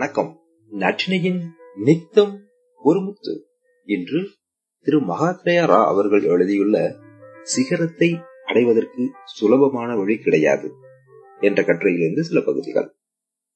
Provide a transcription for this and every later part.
வணக்கம். நற்றினையின் நித்தம் ஒரு முத்து என்று திரு மகாத்ரயா அவர்கள் எழுதியுள்ள சிகரத்தை அடைவதற்கு சுலபமான வழி கிடையாது என்ற கட்டுரையிலிருந்து சில பகுதிகள்.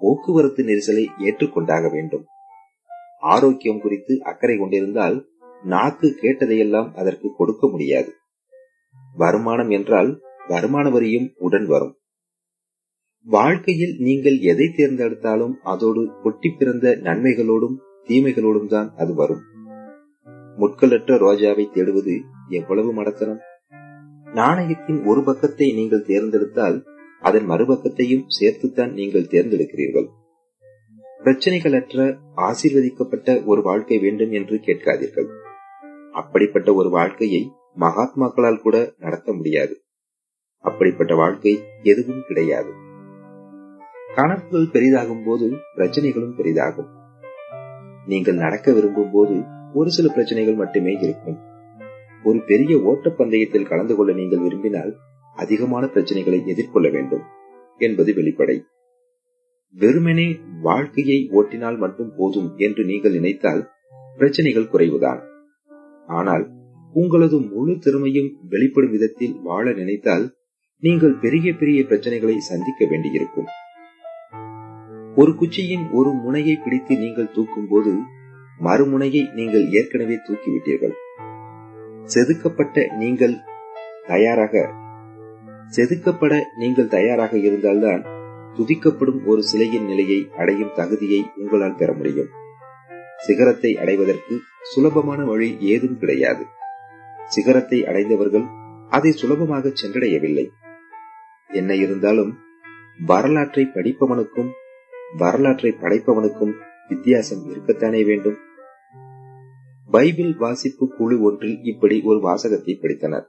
போக்குவரத்து நெரிசலை ஏற்றுக்கொண்டாக வேண்டும். ஆரோக்கியம் குறித்து அக்கறை கொண்டிருந்தால் நாக்கு கேட்டதையெல்லாம் அதற்கு கொடுக்க முடியாது. வருமானம் என்றால் வருமான வரியும் உடன் வரும். வாழ்க்கையில் நீங்கள் எதை தேர்ந்தெடுத்தாலும் அதோடு கொட்டி பிறந்த நன்மைகளோடும் தீமைகளோடும் தான் அது வரும். முட்களற்ற ரோஜாவை தேடுவது எவ்வளவு மடத்தனம்? நாணயத்தின் ஒரு பக்கத்தை நீங்கள் தேர்ந்தெடுத்தால் அதன் மறுபக்கத்தையும் சேர்த்துத்தான் நீங்கள் தேர்ந்தெடுக்கிறீர்கள். பிரச்சனைகளற்ற ஆசீர்வதிக்கப்பட்ட ஒரு வாழ்க்கை வேண்டும் என்று கேட்காதீர்கள். அப்படிப்பட்ட ஒரு வாழ்க்கையை மகாத்மாக்களால் கூட நடத்த முடியாது. அப்படிப்பட்ட வாழ்க்கை எதுவும் கிடையாது. கணக்குகள் பெரிதாகும் போது பிரச்சனைகளும் பெரிதாகும். நீங்கள் நடக்க விரும்பும் போது ஒரு சில பிரச்சனைகள் மட்டுமே இருக்கும். ஒரு பெரிய ஓட்டப்பந்தயத்தில் கலந்து கொள்ள நீங்கள் விரும்பினால் அதிகமான பிரச்சனைகளை எதிர்கொள்ள வேண்டும் என்பது வெளிப்படை. வெறுமனே வாழ்க்கையை ஓட்டினால் மட்டும் போதும் என்று நீங்கள் நினைத்தால் பிரச்சனைகள் குறைவுதான். ஆனால் உங்களது முழு திறமையும் வெளிப்படும் விதத்தில் வாழ நினைத்தால் நீங்கள் பெரிய பெரிய பிரச்சனைகளை சந்திக்க வேண்டியிருக்கும். ஒரு குச்சியின் ஒரு முனையை பிடித்து நீங்கள் தூக்கும் போது மறுமுனையை நீங்கள் ஏற்கனவே தூக்கிவிட்டீர்கள். செதுக்கப்பட்ட நீங்கள் தயாராக செதுக்கப்பட நீங்கள் தயாராக இருந்தால்தான் துதிக்கப்படும் ஒரு சிலையின் நிலையை அடையும் தகுதியை உங்களால் பெற முடியும். சிகரத்தை அடைவதற்கு சுலபமான வழி ஏதும் கிடையாது. சிகரத்தை அடைந்தவர்கள் அதை சுலபமாக சென்றடையவில்லை. என்ன இருந்தாலும் வரலாற்றை படிப்பவனுக்கும் வரலாற்றை படைப்பவனுக்கும் வித்தியாசம் இருக்கத்தானே வேண்டும்? பைபிள் வாசிப்பு குழு ஒன்றில் இப்படி ஒரு வாசகத்தை படித்தனர்.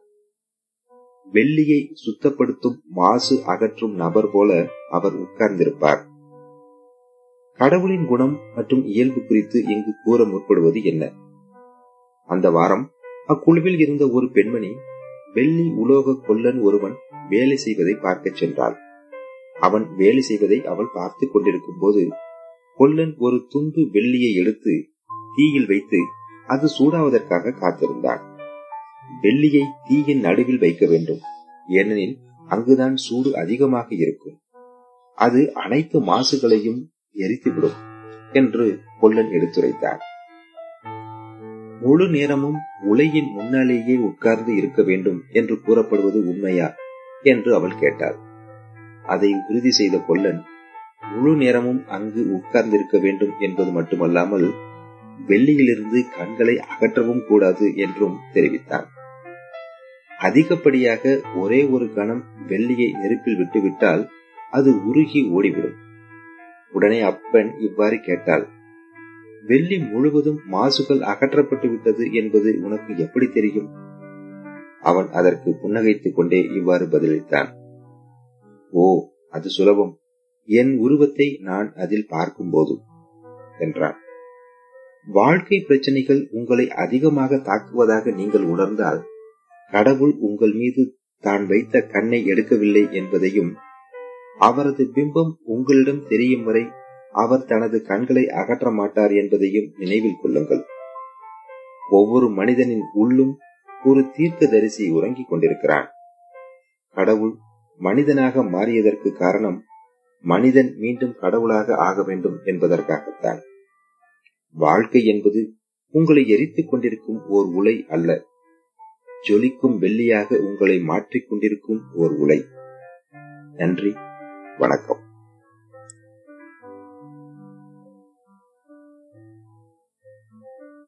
வெள்ளியை சுத்தப்படுத்தும் மாசு அகற்றும் நபர் போல அவர் உட்கார்ந்திருப்பார். கடவுளின் குணம் மற்றும் இயல்பு குறித்து இங்கு கூற முற்படுவது என்ன? அந்த வாரம் அக்குழுவில் இருந்த ஒரு பெண்மணி வெள்ளி உலோக கொல்லன் ஒருவன் வேலை செய்வதை பார்க்க சென்றாள். அவன் வேலை செய்வதை அவள் பார்த்து கொண்டிருக்கும் போது கொல்லன் ஒரு துண்டு வெள்ளியை எடுத்து தீயில் வைத்து அது சூடாவதற்காக காத்திருந்தான். வெள்ளியை தீயின் நடுவில் வைக்க வேண்டும். ஏனெனில் அங்குதான் சூடு அதிகமாக இருக்கும். அது அனைத்து மாசுகளையும் எரித்துவிடும் என்று கொல்லன் எடுத்துரைத்தார். முழு நேரமும் உலையின் முன்னாலேயே உட்கார்ந்து இருக்க வேண்டும் என்று கூறப்படுவது உண்மையா என்று அவள் கேட்டாள். அதை உறுதி செய்த கொல்லன் முழு நேரமும் அங்கு உட்கார்ந்திருக்க வேண்டும் என்பது மட்டுமல்லாமல் வெள்ளியிலிருந்து கண்களை அகற்றவும் கூடாது என்றும் தெரிவித்தான். அதிகப்படியாக ஒரே ஒரு கணம் வெள்ளியை நெருப்பில் விட்டுவிட்டால் அது உருகி ஓடிவிடும். உடனே அப்பெண் இவ்வாறு கேட்டாள். வெள்ளி முழுவதும் மாசுகள் அகற்றப்பட்டு விட்டது என்பது உனக்கு எப்படி தெரியும்? அவன் அதற்கு புன்னகைத்துக் கொண்டே இவ்வாறு பதிலளித்தான். ஓ அது சுலபம். என் உருவத்தை நான் அதில் பார்க்கும் போதும் என்றான். வாழ்க்கை பிரச்சனைகள் உங்களை அதிகமாக தாக்குவதாக நீங்கள் உணர்ந்தால் கடவுள் உங்கள் மீது தான் வைத்த கண்ணை எடுக்கவில்லை என்பதையும் அவரது பிம்பம் உங்களிடம் தெரியும் வரை அவர் தனது கண்களை அகற்ற மாட்டார் என்பதையும் நினைவில் கொள்ளுங்கள். ஒவ்வொரு மனிதனின் உள்ளும் ஒரு தீர்க்க தரிசி உறங்கிக் கொண்டிருக்கிறான். கடவுள் மனிதனாக மாறியதற்கு காரணம் மனிதன் மீண்டும் கடவுளாக ஆக வேண்டும் என்பதற்காகத்தான். வாழ்க்கை என்பது உங்களை எரித்துக் கொண்டிருக்கும் ஓர் உலை அல்ல. ஜொலிக்கும் வெள்ளியாக உங்களை மாற்றிக் கொண்டிருக்கும் ஓர் உலை. நன்றி. வணக்கம்.